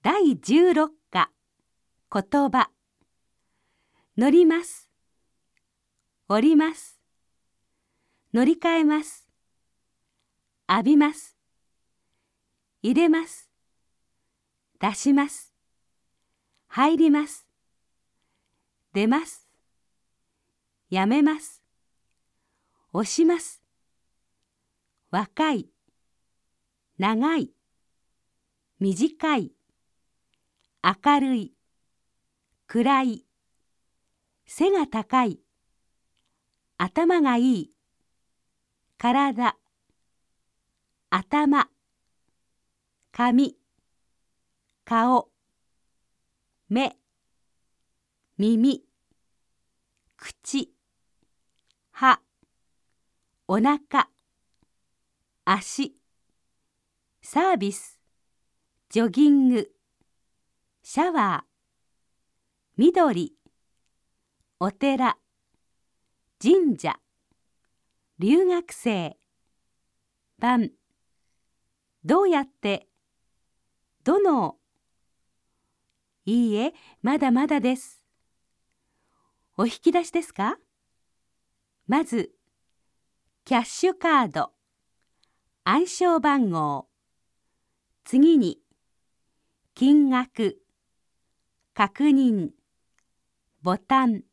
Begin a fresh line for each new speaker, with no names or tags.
第16課。言葉。乗ります。降ります。乗り換えます。浴びます。入れます。出します。入ります。出ます。やめます。押します。若い。長い。短い。明るい暗い背が高い頭がいい体頭髪顔目耳口歯おなか足サービスジョギング。シャワー緑お寺神社留学生晩どうやってどのいいえまだまだです。お引き出しですか？まずキャッシュカード暗証番号。次に金額。確認。ボタン。